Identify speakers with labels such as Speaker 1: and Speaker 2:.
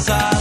Speaker 1: casa